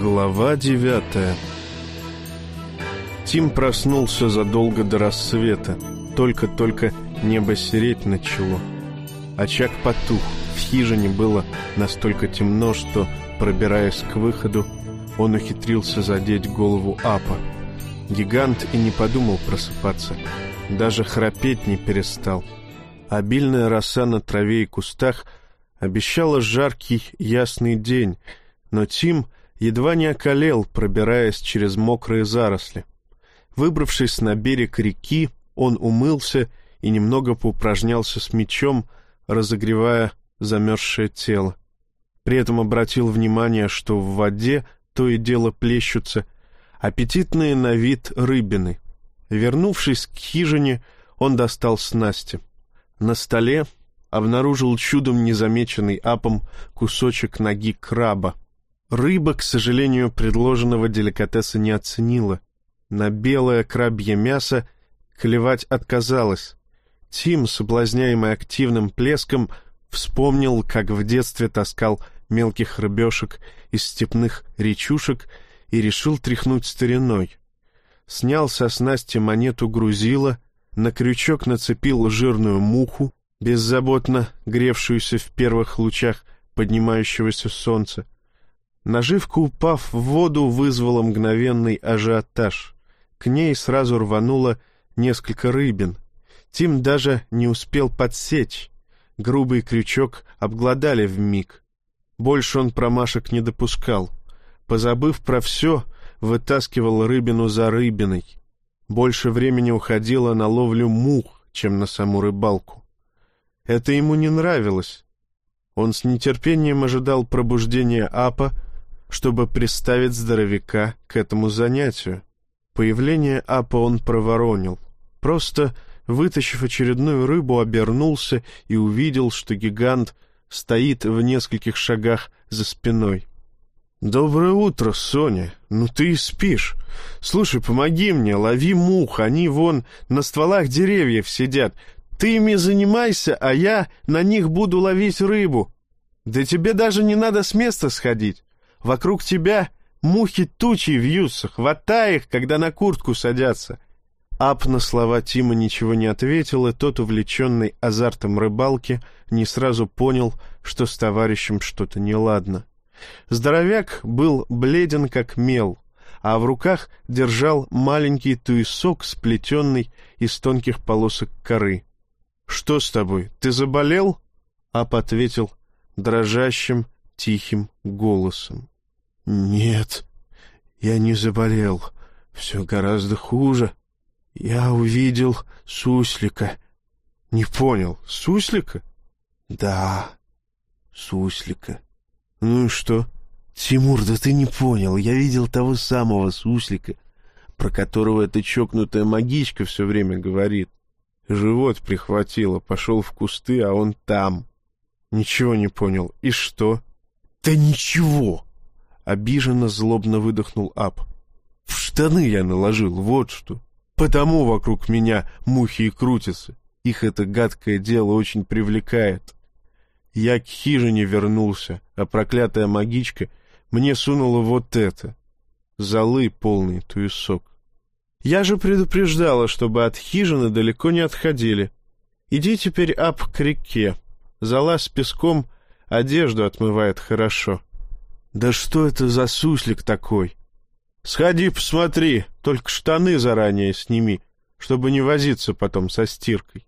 Глава девятая Тим проснулся задолго до рассвета. Только-только небо сереть начало. Очаг потух. В хижине было настолько темно, что, пробираясь к выходу, он ухитрился задеть голову Апа. Гигант и не подумал просыпаться. Даже храпеть не перестал. Обильная роса на траве и кустах обещала жаркий ясный день, но Тим едва не околел, пробираясь через мокрые заросли. Выбравшись на берег реки, он умылся и немного поупражнялся с мечом, разогревая замерзшее тело. При этом обратил внимание, что в воде то и дело плещутся аппетитные на вид рыбины. Вернувшись к хижине, он достал снасти. На столе обнаружил чудом незамеченный апом кусочек ноги краба — Рыба, к сожалению, предложенного деликатеса не оценила. На белое крабье мясо клевать отказалась. Тим, соблазняемый активным плеском, вспомнил, как в детстве таскал мелких рыбешек из степных речушек и решил тряхнуть стариной. Снял со снасти монету грузила, на крючок нацепил жирную муху, беззаботно гревшуюся в первых лучах поднимающегося солнца, Наживка, упав в воду, вызвала мгновенный ажиотаж. К ней сразу рвануло несколько рыбин. Тим даже не успел подсечь. Грубый крючок обглодали в миг. Больше он промашек не допускал. Позабыв про все, вытаскивал рыбину за рыбиной. Больше времени уходило на ловлю мух, чем на саму рыбалку. Это ему не нравилось. Он с нетерпением ожидал пробуждения Апа, чтобы приставить здоровяка к этому занятию. Появление Апа он проворонил. Просто, вытащив очередную рыбу, обернулся и увидел, что гигант стоит в нескольких шагах за спиной. «Доброе утро, Соня. Ну ты и спишь. Слушай, помоги мне, лови мух, они вон на стволах деревьев сидят. Ты ими занимайся, а я на них буду ловить рыбу. Да тебе даже не надо с места сходить. Вокруг тебя мухи тучи вьются, хватай их, когда на куртку садятся. Ап на слова Тима ничего не ответил, и тот, увлеченный азартом рыбалки, не сразу понял, что с товарищем что-то неладно. Здоровяк был бледен, как мел, а в руках держал маленький туесок, сплетенный из тонких полосок коры. — Что с тобой, ты заболел? — Ап ответил дрожащим, тихим голосом. «Нет, я не заболел. Все гораздо хуже. Я увидел суслика». «Не понял, суслика?» «Да, суслика». «Ну и что?» «Тимур, да ты не понял. Я видел того самого суслика, про которого эта чокнутая магичка все время говорит. Живот прихватило, пошел в кусты, а он там». «Ничего не понял. И что?» «Да ничего!» Обиженно, злобно выдохнул Ап. «В штаны я наложил, вот что. Потому вокруг меня мухи и крутятся. Их это гадкое дело очень привлекает. Я к хижине вернулся, а проклятая магичка мне сунула вот это. Золы полный туесок. Я же предупреждала, чтобы от хижины далеко не отходили. Иди теперь ап к реке. Зола с песком одежду отмывает хорошо. «Да что это за суслик такой?» «Сходи, посмотри, только штаны заранее сними, чтобы не возиться потом со стиркой.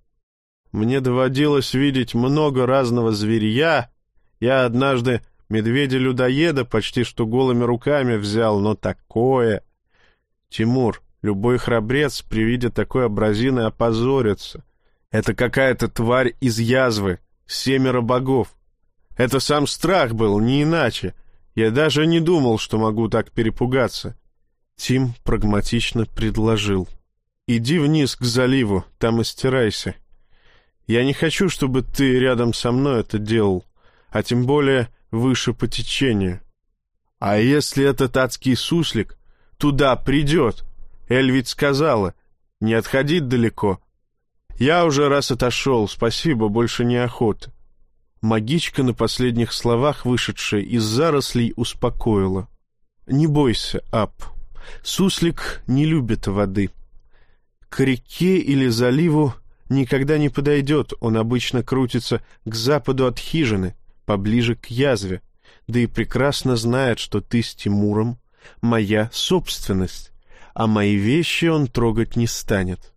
Мне доводилось видеть много разного зверья. Я однажды медведя-людоеда почти что голыми руками взял, но такое... Тимур, любой храбрец при виде такой образины опозорится. Это какая-то тварь из язвы, семеро богов. Это сам страх был, не иначе. Я даже не думал, что могу так перепугаться. Тим прагматично предложил. «Иди вниз к заливу, там и стирайся. Я не хочу, чтобы ты рядом со мной это делал, а тем более выше по течению. А если этот адский суслик туда придет? Эль ведь сказала, не отходить далеко. Я уже раз отошел, спасибо, больше не охота. Магичка на последних словах, вышедшая из зарослей, успокоила. «Не бойся, Ап. Суслик не любит воды. К реке или заливу никогда не подойдет, он обычно крутится к западу от хижины, поближе к язве, да и прекрасно знает, что ты с Тимуром — моя собственность, а мои вещи он трогать не станет».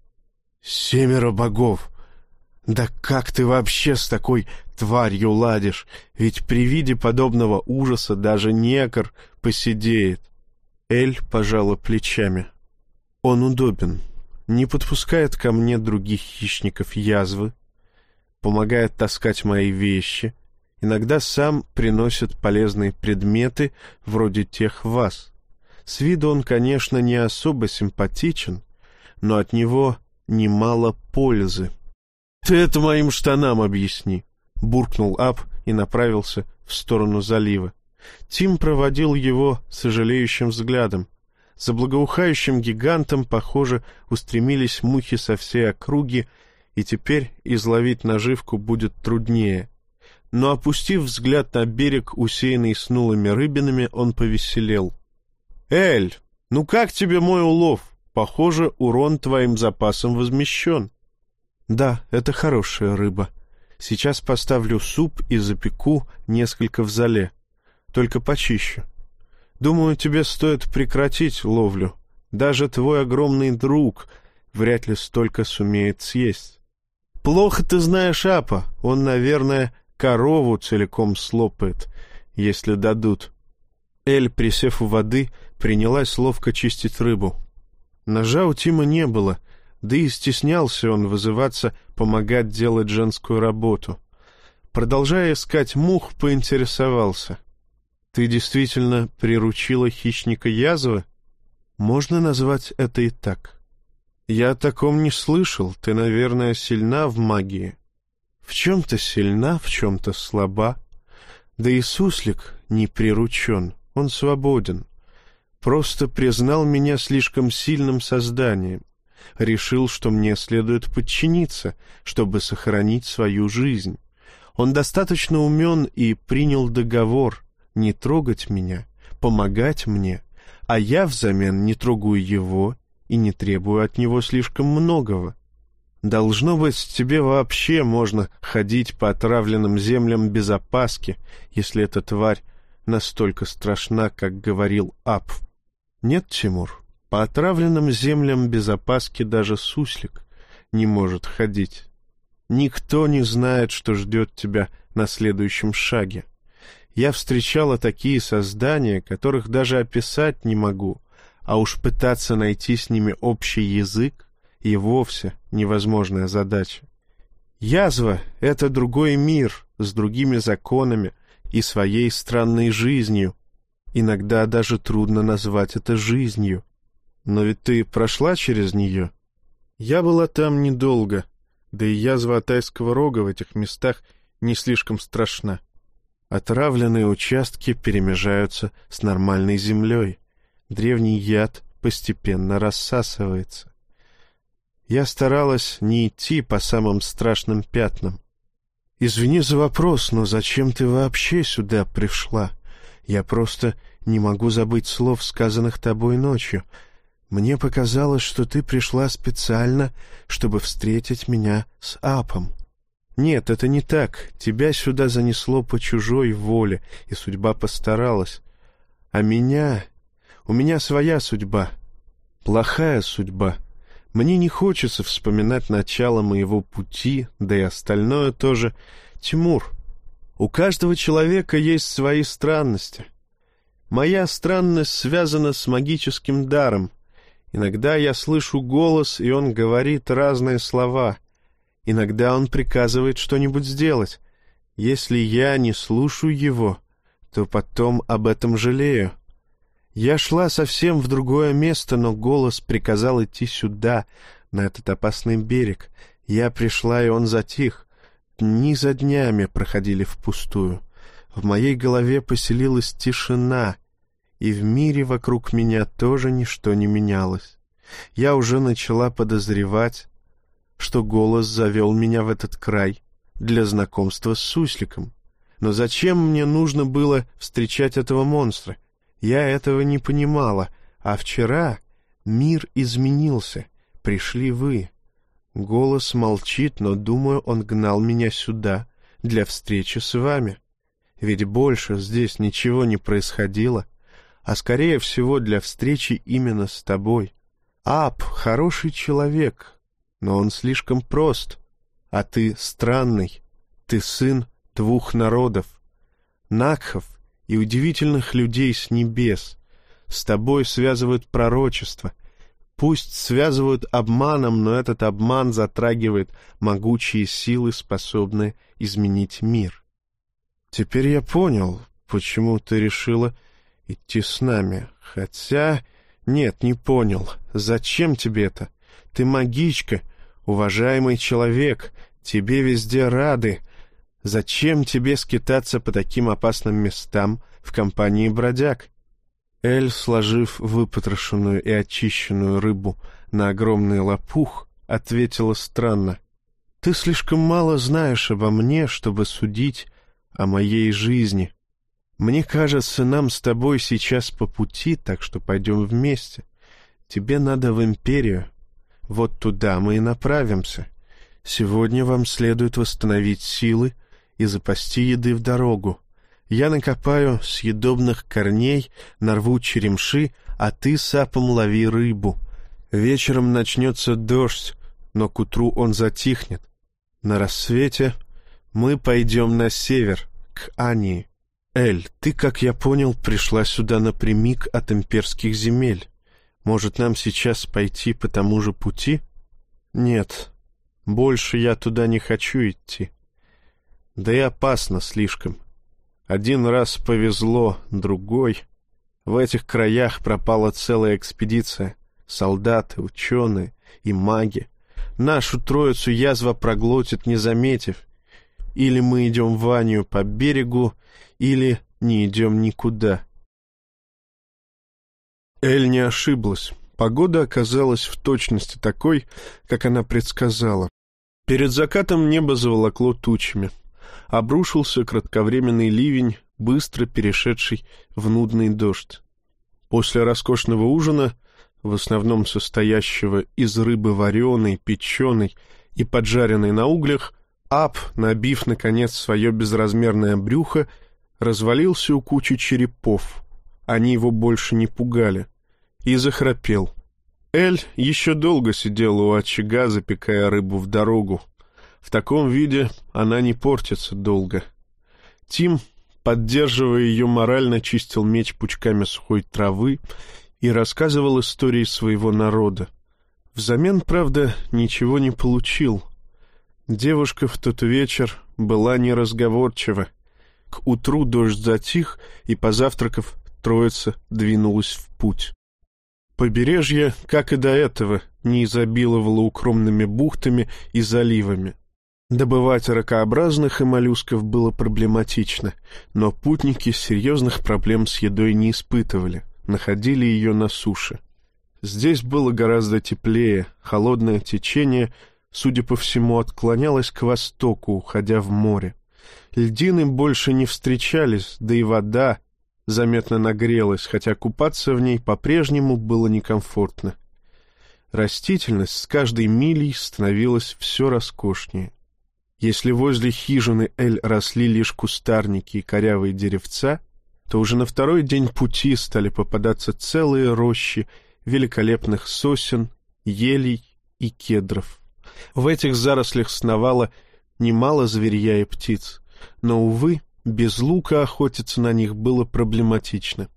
«Семеро богов! Да как ты вообще с такой тварью ладишь? Ведь при виде подобного ужаса даже некор посидеет». Эль пожала плечами. «Он удобен, не подпускает ко мне других хищников язвы, помогает таскать мои вещи, иногда сам приносит полезные предметы вроде тех вас. С виду он, конечно, не особо симпатичен, но от него немало пользы. «Ты это моим штанам объясни», — буркнул Ап и направился в сторону залива. Тим проводил его сожалеющим взглядом. За благоухающим гигантом, похоже, устремились мухи со всей округи, и теперь изловить наживку будет труднее. Но, опустив взгляд на берег, усеянный снулыми рыбинами, он повеселел. «Эль, ну как тебе мой улов?» Похоже, урон твоим запасам возмещен. Да, это хорошая рыба. Сейчас поставлю суп и запеку несколько в зале. Только почище. Думаю, тебе стоит прекратить ловлю. Даже твой огромный друг вряд ли столько сумеет съесть. Плохо ты знаешь Апа. Он, наверное, корову целиком слопает, если дадут. Эль, присев у воды, принялась ловко чистить рыбу. Ножа у Тима не было, да и стеснялся он вызываться помогать делать женскую работу. Продолжая искать мух, поинтересовался. «Ты действительно приручила хищника язвы?» «Можно назвать это и так». «Я о таком не слышал. Ты, наверное, сильна в магии». «В чем-то сильна, в чем-то слаба. Да и суслик не приручен, он свободен просто признал меня слишком сильным созданием, решил, что мне следует подчиниться, чтобы сохранить свою жизнь. Он достаточно умен и принял договор не трогать меня, помогать мне, а я взамен не трогаю его и не требую от него слишком многого. Должно быть, тебе вообще можно ходить по отравленным землям без опаски, если эта тварь настолько страшна, как говорил Апф. Нет, Тимур, по отравленным землям без опаски даже суслик не может ходить. Никто не знает, что ждет тебя на следующем шаге. Я встречала такие создания, которых даже описать не могу, а уж пытаться найти с ними общий язык и вовсе невозможная задача. Язва — это другой мир с другими законами и своей странной жизнью, Иногда даже трудно назвать это жизнью. Но ведь ты прошла через нее. Я была там недолго, да и язва Атайского рога в этих местах не слишком страшна. Отравленные участки перемежаются с нормальной землей. Древний яд постепенно рассасывается. Я старалась не идти по самым страшным пятнам. «Извини за вопрос, но зачем ты вообще сюда пришла?» Я просто не могу забыть слов, сказанных тобой ночью. Мне показалось, что ты пришла специально, чтобы встретить меня с Апом. Нет, это не так. Тебя сюда занесло по чужой воле, и судьба постаралась. А меня... У меня своя судьба. Плохая судьба. Мне не хочется вспоминать начало моего пути, да и остальное тоже. Тимур, у каждого человека есть свои странности. Моя странность связана с магическим даром. Иногда я слышу голос, и он говорит разные слова. Иногда он приказывает что-нибудь сделать. Если я не слушаю его, то потом об этом жалею. Я шла совсем в другое место, но голос приказал идти сюда, на этот опасный берег. Я пришла, и он затих. Дни за днями проходили впустую. В моей голове поселилась тишина, и в мире вокруг меня тоже ничто не менялось. Я уже начала подозревать, что голос завел меня в этот край для знакомства с сусликом. Но зачем мне нужно было встречать этого монстра? Я этого не понимала, а вчера мир изменился, пришли вы. Голос молчит, но, думаю, он гнал меня сюда для встречи с вами. Ведь больше здесь ничего не происходило, а, скорее всего, для встречи именно с тобой. Ап — хороший человек, но он слишком прост, а ты странный. Ты сын двух народов, Накхов и удивительных людей с небес. С тобой связывают пророчество, Пусть связывают обманом, но этот обман затрагивает могучие силы, способные изменить мир. Теперь я понял, почему ты решила идти с нами. Хотя... Нет, не понял. Зачем тебе это? Ты магичка, уважаемый человек, тебе везде рады. Зачем тебе скитаться по таким опасным местам в компании бродяг? Эль, сложив выпотрошенную и очищенную рыбу на огромный лопух, ответила странно. «Ты слишком мало знаешь обо мне, чтобы судить о моей жизни. Мне кажется, нам с тобой сейчас по пути, так что пойдем вместе. Тебе надо в империю. Вот туда мы и направимся. Сегодня вам следует восстановить силы и запасти еды в дорогу. Я накопаю съедобных корней, нарву черемши, а ты сапом лови рыбу. Вечером начнется дождь, но к утру он затихнет. На рассвете мы пойдем на север, к Ании. Эль, ты, как я понял, пришла сюда напрямик от имперских земель. Может, нам сейчас пойти по тому же пути? Нет, больше я туда не хочу идти. Да и опасно слишком. Один раз повезло, другой. В этих краях пропала целая экспедиция. Солдаты, ученые и маги. Нашу троицу язва проглотит, не заметив. Или мы идем в Анию по берегу, или не идем никуда. Эль не ошиблась. Погода оказалась в точности такой, как она предсказала. Перед закатом небо заволокло тучами обрушился кратковременный ливень, быстро перешедший в нудный дождь. После роскошного ужина, в основном состоящего из рыбы вареной, печеной и поджаренной на углях, Ап, набив, наконец, свое безразмерное брюхо, развалился у кучи черепов. Они его больше не пугали. И захрапел. Эль еще долго сидела у очага, запекая рыбу в дорогу, в таком виде она не портится долго. Тим, поддерживая ее морально, чистил меч пучками сухой травы и рассказывал истории своего народа. Взамен, правда, ничего не получил. Девушка в тот вечер была неразговорчива. К утру дождь затих, и, позавтракав, троица двинулась в путь. Побережье, как и до этого, не изобиловало укромными бухтами и заливами. Добывать ракообразных и моллюсков было проблематично, но путники серьезных проблем с едой не испытывали, находили ее на суше. Здесь было гораздо теплее, холодное течение, судя по всему, отклонялось к востоку, уходя в море. Льдины больше не встречались, да и вода заметно нагрелась, хотя купаться в ней по-прежнему было некомфортно. Растительность с каждой милей становилась все роскошнее. Если возле хижины Эль росли лишь кустарники и корявые деревца, то уже на второй день пути стали попадаться целые рощи великолепных сосен, елей и кедров. В этих зарослях сновало немало зверья и птиц, но, увы, без лука охотиться на них было проблематично.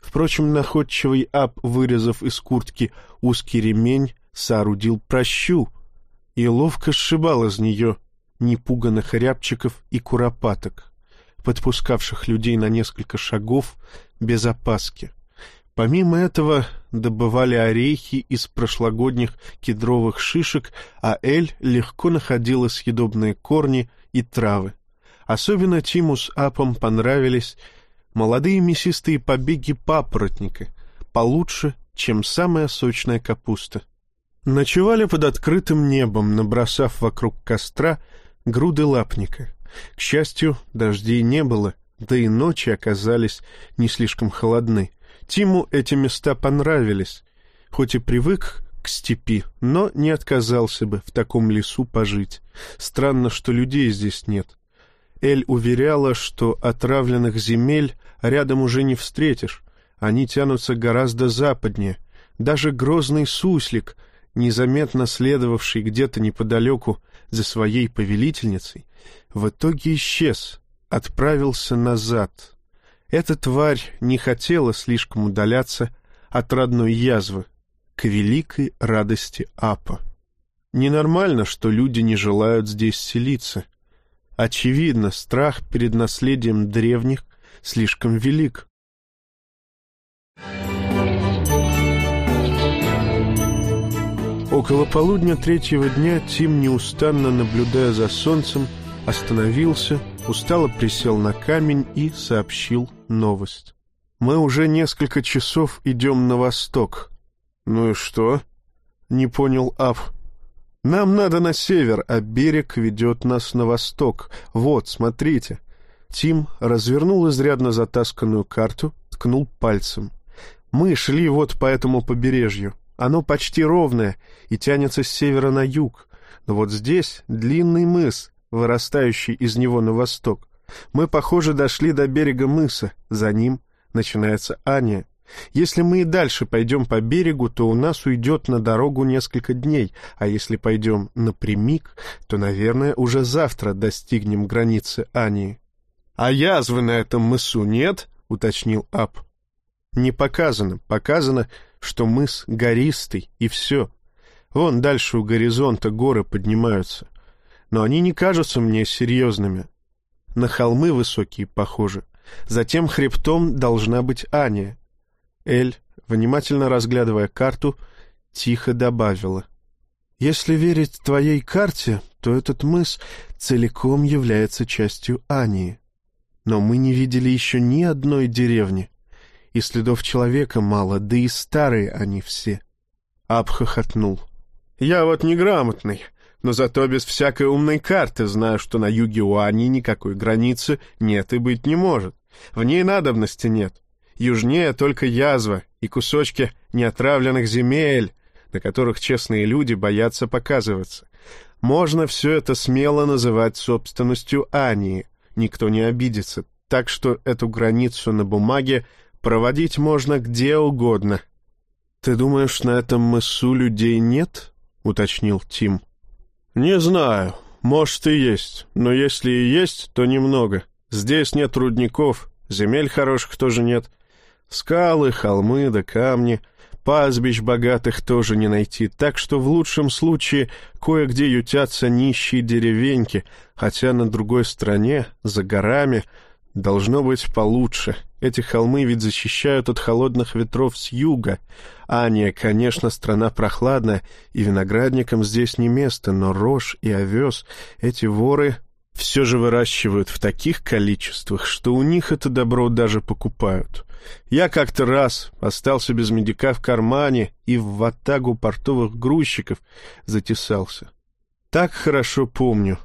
Впрочем, находчивый Аб, вырезав из куртки узкий ремень, соорудил прощу и ловко сшибал из нее непуганных рябчиков и куропаток, подпускавших людей на несколько шагов без опаски. Помимо этого добывали орехи из прошлогодних кедровых шишек, а Эль легко находила съедобные корни и травы. Особенно Тиму с Апом понравились молодые мясистые побеги папоротника, получше, чем самая сочная капуста. Ночевали под открытым небом, набросав вокруг костра груды лапника. К счастью, дождей не было, да и ночи оказались не слишком холодны. Тиму эти места понравились, хоть и привык к степи, но не отказался бы в таком лесу пожить. Странно, что людей здесь нет. Эль уверяла, что отравленных земель рядом уже не встретишь, они тянутся гораздо западнее. Даже грозный суслик, незаметно следовавший где-то неподалеку за своей повелительницей, в итоге исчез, отправился назад. Эта тварь не хотела слишком удаляться от родной язвы, к великой радости Апа. Ненормально, что люди не желают здесь селиться. Очевидно, страх перед наследием древних слишком велик. Около полудня третьего дня Тим, неустанно наблюдая за солнцем, остановился, устало присел на камень и сообщил новость. «Мы уже несколько часов идем на восток». «Ну и что?» — не понял Аф. «Нам надо на север, а берег ведет нас на восток. Вот, смотрите». Тим развернул изрядно затасканную карту, ткнул пальцем. «Мы шли вот по этому побережью. Оно почти ровное и тянется с севера на юг. Но вот здесь длинный мыс, вырастающий из него на восток. Мы, похоже, дошли до берега мыса. За ним начинается Аня. Если мы и дальше пойдем по берегу, то у нас уйдет на дорогу несколько дней, а если пойдем напрямик, то, наверное, уже завтра достигнем границы Ании. — А язвы на этом мысу нет? — уточнил Ап. — Не показано. Показано, что мыс гористый, и все. Вон дальше у горизонта горы поднимаются. Но они не кажутся мне серьезными. На холмы высокие похожи. Затем хребтом должна быть Аня. Эль, внимательно разглядывая карту, тихо добавила. «Если верить твоей карте, то этот мыс целиком является частью Ании. Но мы не видели еще ни одной деревни и следов человека мало, да и старые они все. Аб хохотнул. «Я вот неграмотный, но зато без всякой умной карты знаю, что на юге у Ани никакой границы нет и быть не может. В ней надобности нет. Южнее только язва и кусочки неотравленных земель, на которых честные люди боятся показываться. Можно все это смело называть собственностью Ании, никто не обидится, так что эту границу на бумаге Проводить можно где угодно. — Ты думаешь, на этом мысу людей нет? — уточнил Тим. — Не знаю. Может и есть. Но если и есть, то немного. Здесь нет рудников, земель хороших тоже нет. Скалы, холмы да камни. Пастбищ богатых тоже не найти, так что в лучшем случае кое-где ютятся нищие деревеньки, хотя на другой стороне, за горами, должно быть получше — эти холмы ведь защищают от холодных ветров с юга. Ания, конечно, страна прохладная, и виноградникам здесь не место, но рожь и овес эти воры все же выращивают в таких количествах, что у них это добро даже покупают. Я как-то раз остался без медика в кармане и в ватагу портовых грузчиков затесался. Так хорошо помню.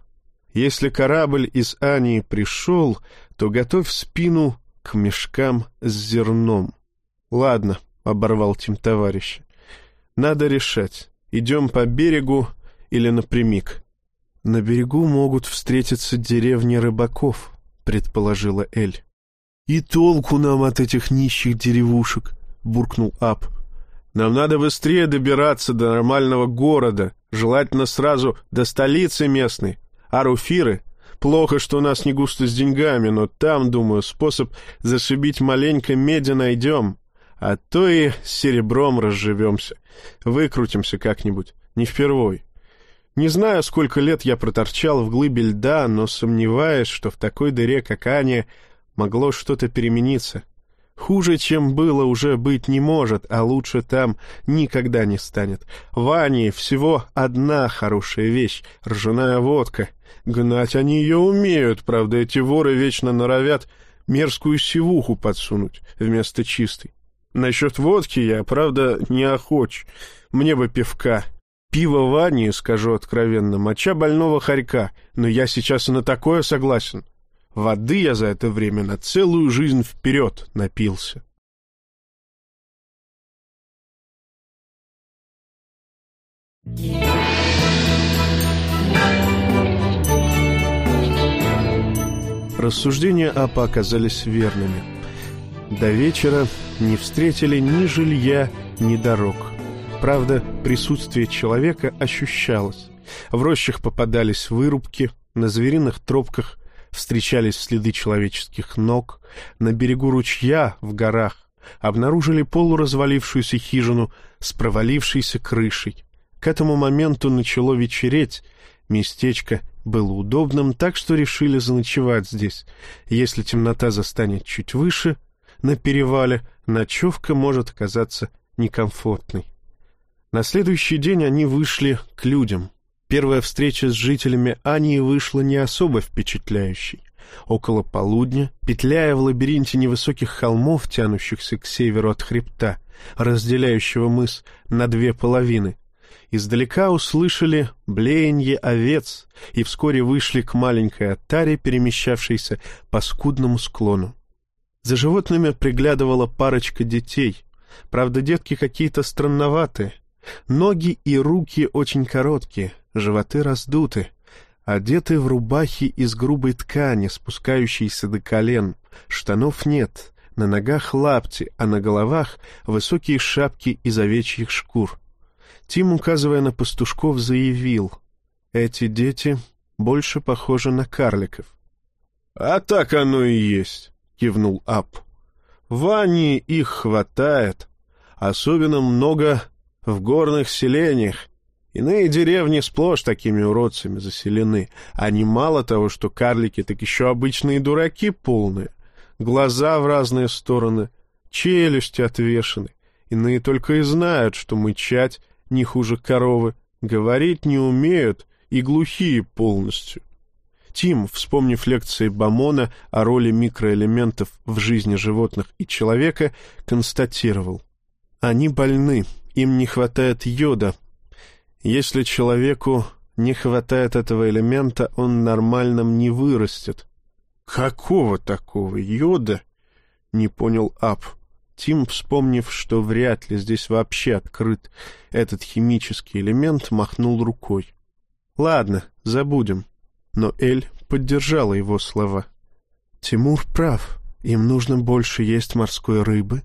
Если корабль из Ании пришел, то готовь спину к мешкам с зерном. «Ладно», — оборвал Тим товарища, — «надо решать, идем по берегу или напрямик». «На берегу могут встретиться деревни рыбаков», — предположила Эль. «И толку нам от этих нищих деревушек», — буркнул Ап. «Нам надо быстрее добираться до нормального города, желательно сразу до столицы местной, а руфиры Плохо, что у нас не густо с деньгами, но там, думаю, способ зашибить маленько меди найдем. А то и серебром разживемся. Выкрутимся как-нибудь. Не впервой. Не знаю, сколько лет я проторчал в глыбе льда, но сомневаюсь, что в такой дыре, как Аня, могло что-то перемениться. Хуже, чем было, уже быть не может, а лучше там никогда не станет. В Ане всего одна хорошая вещь — ржаная водка — Гнать они ее умеют, правда, эти воры вечно норовят мерзкую сивуху подсунуть вместо чистой. Насчет водки я, правда, не охоч. Мне бы пивка. Пиво Вани, скажу откровенно, моча больного хорька, но я сейчас и на такое согласен. Воды я за это время на целую жизнь вперед напился. Рассуждения Апа оказались верными. До вечера не встретили ни жилья, ни дорог. Правда, присутствие человека ощущалось. В рощах попадались вырубки, на звериных тропках встречались следы человеческих ног, на берегу ручья, в горах, обнаружили полуразвалившуюся хижину с провалившейся крышей. К этому моменту начало вечереть, местечко было удобным, так что решили заночевать здесь. Если темнота застанет чуть выше, на перевале, ночевка может оказаться некомфортной. На следующий день они вышли к людям. Первая встреча с жителями Ании вышла не особо впечатляющей. Около полудня, петляя в лабиринте невысоких холмов, тянущихся к северу от хребта, разделяющего мыс на две половины, издалека услышали блеяние овец и вскоре вышли к маленькой оттаре, перемещавшейся по скудному склону. За животными приглядывала парочка детей. Правда, детки какие-то странноватые. Ноги и руки очень короткие, животы раздуты, одеты в рубахи из грубой ткани, спускающейся до колен. Штанов нет, на ногах лапти, а на головах высокие шапки из овечьих шкур. Тим, указывая на пастушков, заявил, «Эти дети больше похожи на карликов». «А так оно и есть», — кивнул Ап. «В Анне их хватает, особенно много в горных селениях. Иные деревни сплошь такими уродцами заселены. Они мало того, что карлики, так еще обычные дураки полные. Глаза в разные стороны, челюсти отвешены. Иные только и знают, что мычать не хуже коровы, говорить не умеют и глухие полностью. Тим, вспомнив лекции Бамона о роли микроэлементов в жизни животных и человека, констатировал. Они больны, им не хватает йода. Если человеку не хватает этого элемента, он нормальным не вырастет. «Какого такого йода?» — не понял Ап. Тим, вспомнив, что вряд ли здесь вообще открыт этот химический элемент, махнул рукой. «Ладно, забудем». Но Эль поддержала его слова. «Тимур прав. Им нужно больше есть морской рыбы,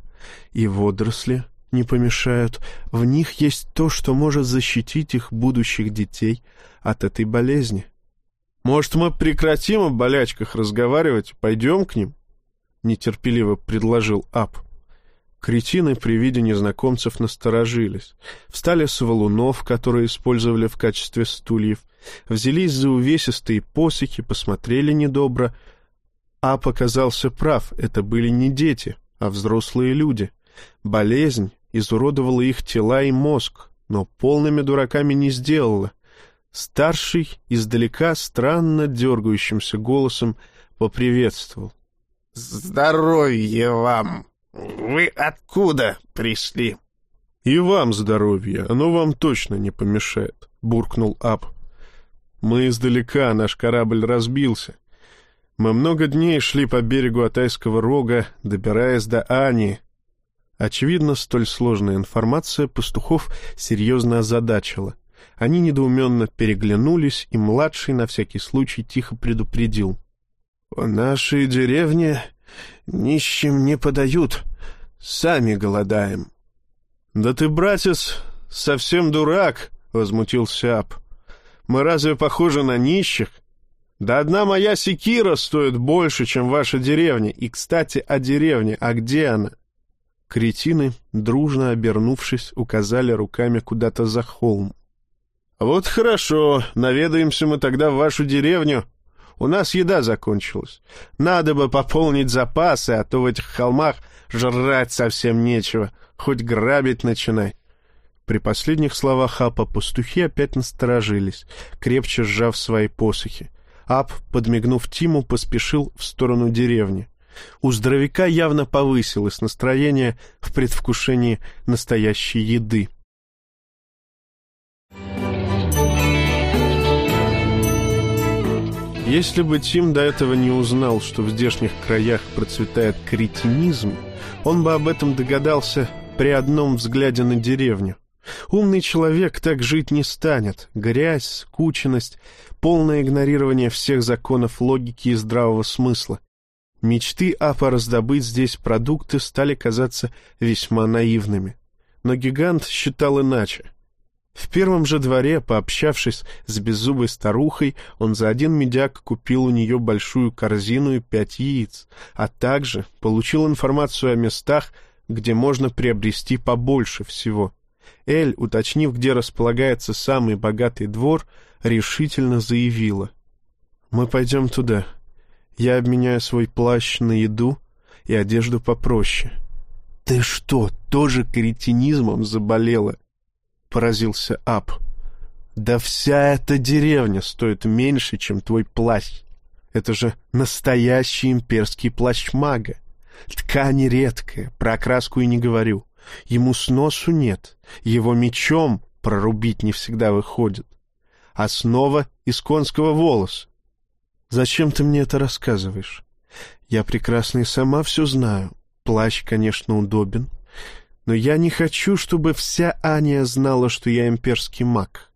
и водоросли не помешают. В них есть то, что может защитить их будущих детей от этой болезни». «Может, мы прекратим о болячках разговаривать, пойдем к ним?» — нетерпеливо предложил Ап. Кретины при виде незнакомцев насторожились, встали с валунов, которые использовали в качестве стульев, взялись за увесистые посохи, посмотрели недобро. А показался прав, это были не дети, а взрослые люди. Болезнь изуродовала их тела и мозг, но полными дураками не сделала. Старший издалека странно дергающимся голосом поприветствовал. «Здоровье вам!» «Вы откуда пришли?» «И вам здоровья, оно вам точно не помешает», — буркнул Ап. «Мы издалека, наш корабль разбился. Мы много дней шли по берегу Атайского рога, добираясь до Ани. Очевидно, столь сложная информация пастухов серьезно озадачила. Они недоуменно переглянулись, и младший на всякий случай тихо предупредил. «В нашей деревне Нищим не подают, сами голодаем. — Да ты, братец, совсем дурак, — возмутился Ап. — Мы разве похожи на нищих? Да одна моя секира стоит больше, чем ваша деревня. И, кстати, о деревне, а где она? Кретины, дружно обернувшись, указали руками куда-то за холм. — Вот хорошо, наведаемся мы тогда в вашу деревню, у нас еда закончилась. Надо бы пополнить запасы, а то в этих холмах жрать совсем нечего. Хоть грабить начинай. При последних словах Апа пастухи опять насторожились, крепче сжав свои посохи. Ап, подмигнув Тиму, поспешил в сторону деревни. У здоровяка явно повысилось настроение в предвкушении настоящей еды. Если бы Тим до этого не узнал, что в здешних краях процветает кретинизм, он бы об этом догадался при одном взгляде на деревню. Умный человек так жить не станет. Грязь, скученность, полное игнорирование всех законов логики и здравого смысла. Мечты Апа раздобыть здесь продукты стали казаться весьма наивными. Но гигант считал иначе. В первом же дворе, пообщавшись с беззубой старухой, он за один медяк купил у нее большую корзину и пять яиц, а также получил информацию о местах, где можно приобрести побольше всего. Эль, уточнив, где располагается самый богатый двор, решительно заявила. «Мы пойдем туда. Я обменяю свой плащ на еду и одежду попроще». «Ты что, тоже кретинизмом заболела?» — поразился Ап. «Да вся эта деревня стоит меньше, чем твой плащ. Это же настоящий имперский плащ мага. Ткань редкая, про окраску и не говорю. Ему сносу нет, его мечом прорубить не всегда выходит. Основа из конского волоса. Зачем ты мне это рассказываешь? Я прекрасно и сама все знаю. Плащ, конечно, удобен, но я не хочу, чтобы вся Аня знала, что я имперский маг.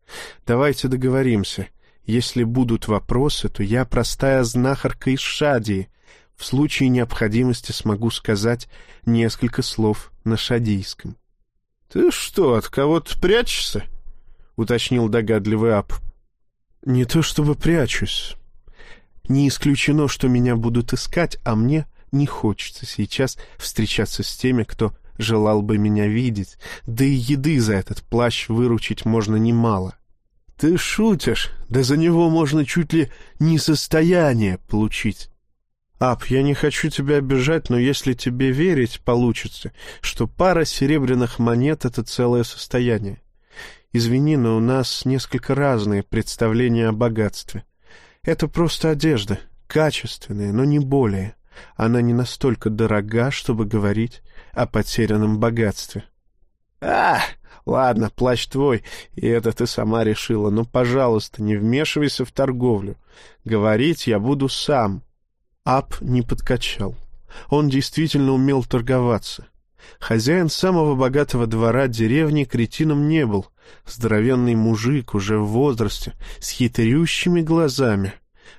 Давайте договоримся. Если будут вопросы, то я простая знахарка из Шадии. В случае необходимости смогу сказать несколько слов на шадийском. — Ты что, от кого-то прячешься? — уточнил догадливый Ап. — Не то чтобы прячусь. Не исключено, что меня будут искать, а мне не хочется сейчас встречаться с теми, кто желал бы меня видеть, да и еды за этот плащ выручить можно немало. Ты шутишь, да за него можно чуть ли не состояние получить. Ап, я не хочу тебя обижать, но если тебе верить, получится, что пара серебряных монет — это целое состояние. Извини, но у нас несколько разные представления о богатстве. Это просто одежда, качественная, но не более. Она не настолько дорога, чтобы говорить о потерянном богатстве. — А, ладно, плащ твой, и это ты сама решила, но, пожалуйста, не вмешивайся в торговлю. Говорить я буду сам. Ап не подкачал. Он действительно умел торговаться. Хозяин самого богатого двора деревни кретином не был. Здоровенный мужик, уже в возрасте, с хитрющими глазами.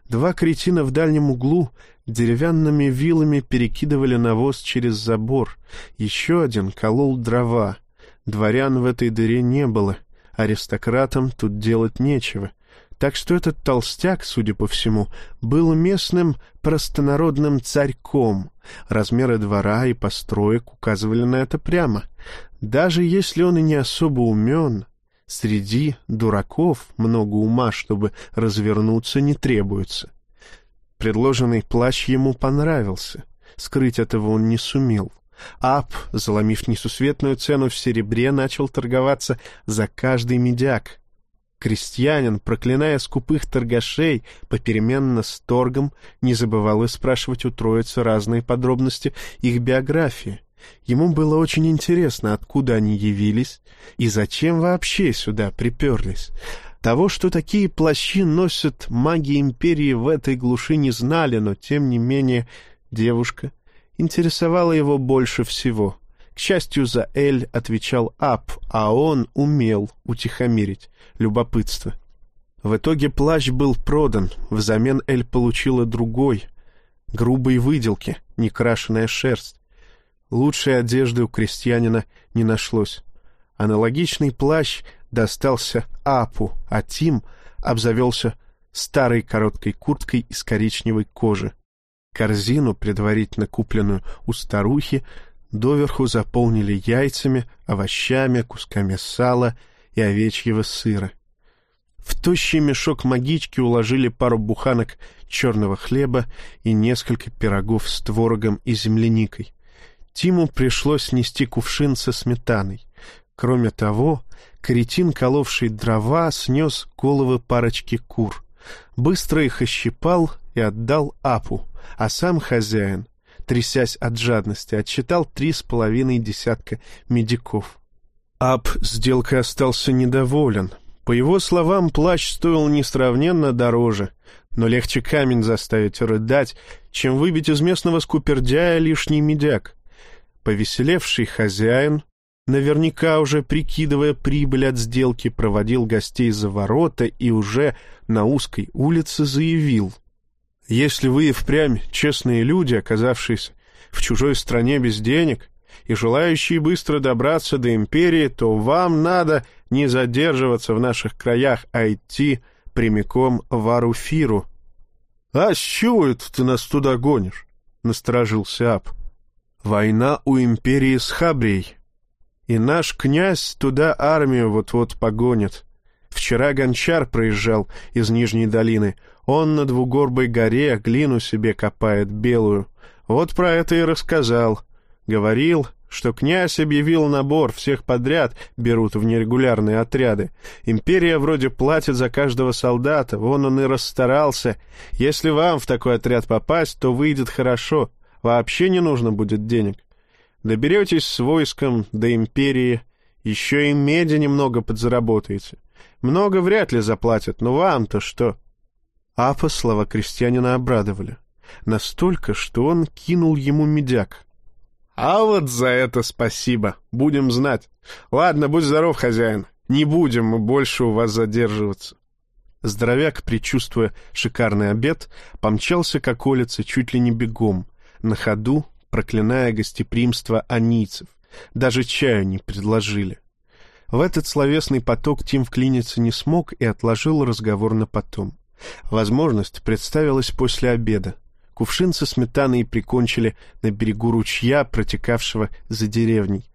Два кретина в дальнем углу деревянными вилами перекидывали навоз через забор. Еще один колол дрова. Дворян в этой дыре не было. Аристократам тут делать нечего. Так что этот толстяк, судя по всему, был местным простонародным царьком. Размеры двора и построек указывали на это прямо. Даже если он и не особо умен, среди дураков много ума, чтобы развернуться, не требуется. Предложенный плащ ему понравился. Скрыть этого он не сумел. Ап, заломив несусветную цену в серебре, начал торговаться за каждый медяк. Крестьянин, проклиная скупых торгашей, попеременно с торгом, не забывал и спрашивать у троицы разные подробности их биографии. Ему было очень интересно, откуда они явились и зачем вообще сюда приперлись. Того, что такие плащи носят маги Империи, в этой глуши не знали, но, тем не менее, девушка интересовала его больше всего. К счастью, за Эль отвечал Ап, а он умел утихомирить любопытство. В итоге плащ был продан, взамен Эль получила другой, грубой выделки, некрашенная шерсть. Лучшей одежды у крестьянина не нашлось. Аналогичный плащ достался Апу, а Тим обзавелся старой короткой курткой из коричневой кожи. Корзину, предварительно купленную у старухи, доверху заполнили яйцами, овощами, кусками сала и овечьего сыра. В тощий мешок магички уложили пару буханок черного хлеба и несколько пирогов с творогом и земляникой. Тиму пришлось нести кувшин со сметаной. Кроме того, Кретин, коловший дрова, снес головы парочки кур. Быстро их ощипал и отдал Апу, а сам хозяин, трясясь от жадности, отчитал три с половиной десятка медиков. Ап сделкой остался недоволен. По его словам, плащ стоил несравненно дороже, но легче камень заставить рыдать, чем выбить из местного скупердяя лишний медяк. Повеселевший хозяин, наверняка уже прикидывая прибыль от сделки, проводил гостей за ворота и уже на узкой улице заявил. «Если вы и впрямь честные люди, оказавшиеся в чужой стране без денег, и желающие быстро добраться до империи, то вам надо не задерживаться в наших краях, а идти прямиком в Аруфиру. — А с чего это ты нас туда гонишь? — насторожился Ап. — Война у империи с Хабрией. И наш князь туда армию вот-вот погонит. Вчера гончар проезжал из Нижней долины. Он на двугорбой горе глину себе копает белую. Вот про это и рассказал. Говорил, что князь объявил набор, всех подряд берут в нерегулярные отряды. Империя вроде платит за каждого солдата, вон он и расстарался. Если вам в такой отряд попасть, то выйдет хорошо, вообще не нужно будет денег. Доберетесь с войском до империи, еще и меди немного подзаработаете. Много вряд ли заплатят, но вам-то что? Апа слова крестьянина обрадовали. Настолько, что он кинул ему медяк. А вот за это спасибо. Будем знать. Ладно, будь здоров, хозяин. Не будем мы больше у вас задерживаться. Здоровяк, предчувствуя шикарный обед, помчался к околице чуть ли не бегом, на ходу проклиная гостеприимство анийцев. Даже чаю не предложили. В этот словесный поток Тим вклиниться не смог и отложил разговор на потом. Возможность представилась после обеда. Кувшин со сметаной прикончили на берегу ручья, протекавшего за деревней.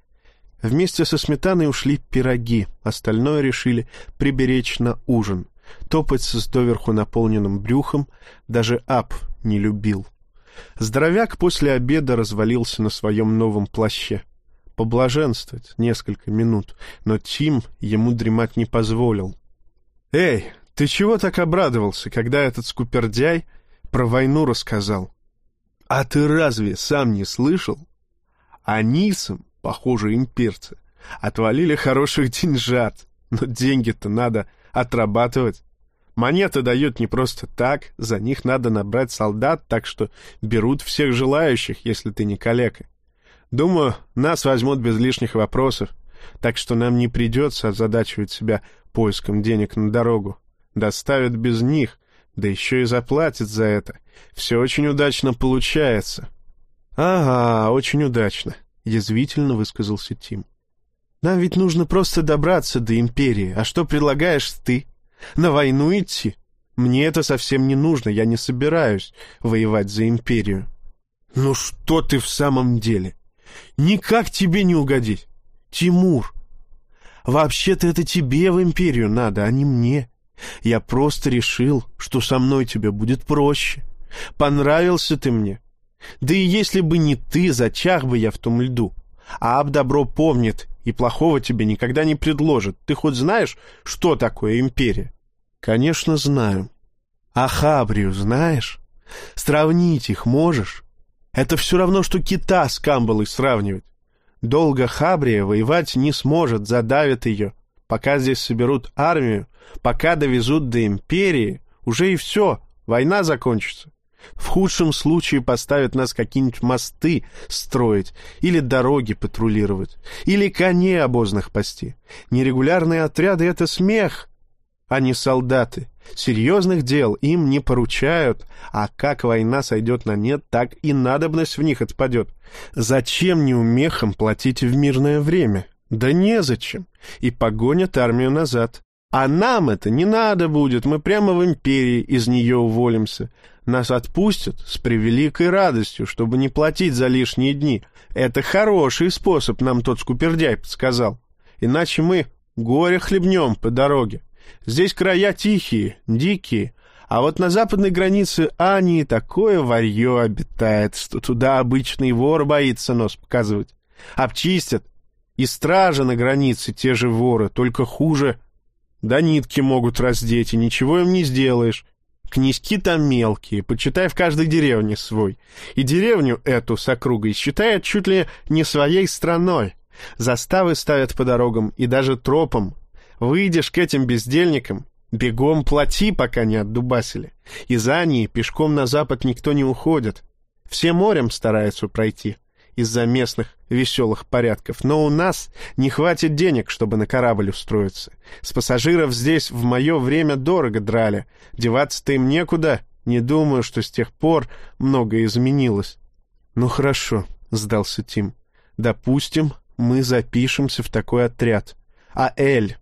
Вместе со сметаной ушли пироги, остальное решили приберечь на ужин. Топать с доверху наполненным брюхом даже Ап не любил. Здоровяк после обеда развалился на своем новом плаще. Поблаженствовать несколько минут, но Тим ему дремать не позволил. «Эй, ты чего так обрадовался, когда этот скупердяй про войну рассказал. А ты разве сам не слышал? Анисам, похоже, имперцы, отвалили хороших деньжат, но деньги-то надо отрабатывать. Монеты дают не просто так, за них надо набрать солдат, так что берут всех желающих, если ты не калека. Думаю, нас возьмут без лишних вопросов, так что нам не придется озадачивать себя поиском денег на дорогу. Доставят без них, да еще и заплатит за это. Все очень удачно получается. — Ага, очень удачно, — язвительно высказался Тим. — Нам ведь нужно просто добраться до Империи. А что предлагаешь ты? На войну идти? Мне это совсем не нужно, я не собираюсь воевать за Империю. — Ну что ты в самом деле? Никак тебе не угодить. Тимур, вообще-то это тебе в Империю надо, а не мне. — я просто решил, что со мной тебе будет проще. Понравился ты мне. Да и если бы не ты, зачах бы я в том льду. А Аб добро помнит и плохого тебе никогда не предложит. Ты хоть знаешь, что такое империя? Конечно, знаю. А Хабрию знаешь? Сравнить их можешь? Это все равно, что кита с Камбалой сравнивать. Долго Хабрия воевать не сможет, задавит ее. Пока здесь соберут армию, пока довезут до империи, уже и все, война закончится. В худшем случае поставят нас какие-нибудь мосты строить, или дороги патрулировать, или коней обозных пасти. Нерегулярные отряды — это смех, а не солдаты. Серьезных дел им не поручают, а как война сойдет на нет, так и надобность в них отпадет. Зачем неумехам платить в мирное время? Да незачем. И погонят армию назад. А нам это не надо будет, мы прямо в империи из нее уволимся. Нас отпустят с превеликой радостью, чтобы не платить за лишние дни. Это хороший способ, нам тот скупердяй подсказал. Иначе мы горе хлебнем по дороге. Здесь края тихие, дикие, а вот на западной границе Ании такое варье обитает, что туда обычный вор боится нос показывать. Обчистят, и стражи на границе те же воры, только хуже. Да нитки могут раздеть, и ничего им не сделаешь. Князьки там мелкие, почитай в каждой деревне свой. И деревню эту с округой считают чуть ли не своей страной. Заставы ставят по дорогам и даже тропам. Выйдешь к этим бездельникам, Бегом плати, пока не отдубасили. Из Ании пешком на запад никто не уходит. Все морем стараются пройти из-за местных веселых порядков, но у нас не хватит денег, чтобы на корабль устроиться. С пассажиров здесь в мое время дорого драли. Деваться-то им некуда. Не думаю, что с тех пор многое изменилось. Ну хорошо, сдался Тим. Допустим, мы запишемся в такой отряд. А Эль?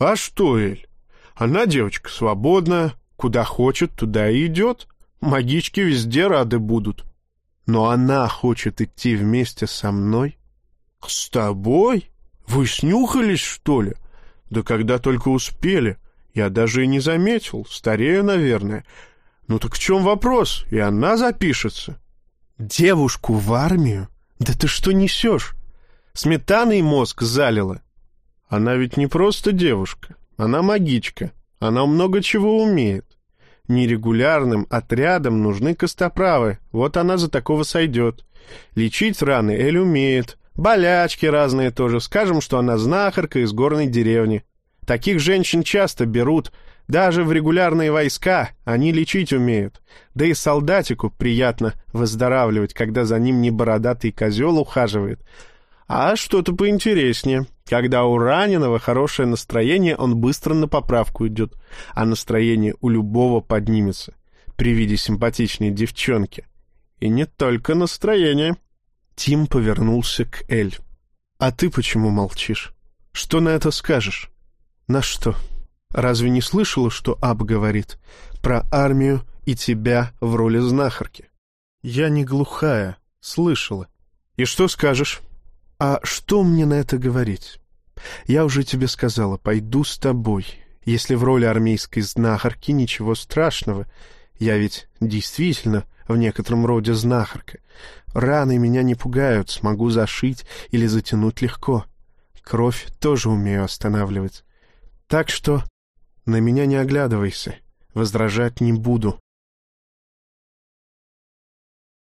А что Эль? Она девочка свободная, куда хочет, туда и идет. Магички везде рады будут. Но она хочет идти вместе со мной? С тобой? Вы снюхались, что ли? Да когда только успели. Я даже и не заметил. Старею, наверное. Ну так в чем вопрос? И она запишется. Девушку в армию? Да ты что несешь? Сметаной мозг залила. Она ведь не просто девушка. Она магичка. Она много чего умеет нерегулярным отрядам нужны костоправы. Вот она за такого сойдет. Лечить раны Эль умеет. Болячки разные тоже. Скажем, что она знахарка из горной деревни. Таких женщин часто берут. Даже в регулярные войска они лечить умеют. Да и солдатику приятно выздоравливать, когда за ним не бородатый козел ухаживает, а что-то поинтереснее. Когда у раненого хорошее настроение, он быстро на поправку идет, а настроение у любого поднимется при виде симпатичной девчонки. И не только настроение. Тим повернулся к Эль. «А ты почему молчишь? Что на это скажешь?» «На что? Разве не слышала, что Аб говорит про армию и тебя в роли знахарки?» «Я не глухая, слышала. И что скажешь?» «А что мне на это говорить? Я уже тебе сказала, пойду с тобой. Если в роли армейской знахарки, ничего страшного. Я ведь действительно в некотором роде знахарка. Раны меня не пугают, смогу зашить или затянуть легко. Кровь тоже умею останавливать. Так что на меня не оглядывайся, возражать не буду.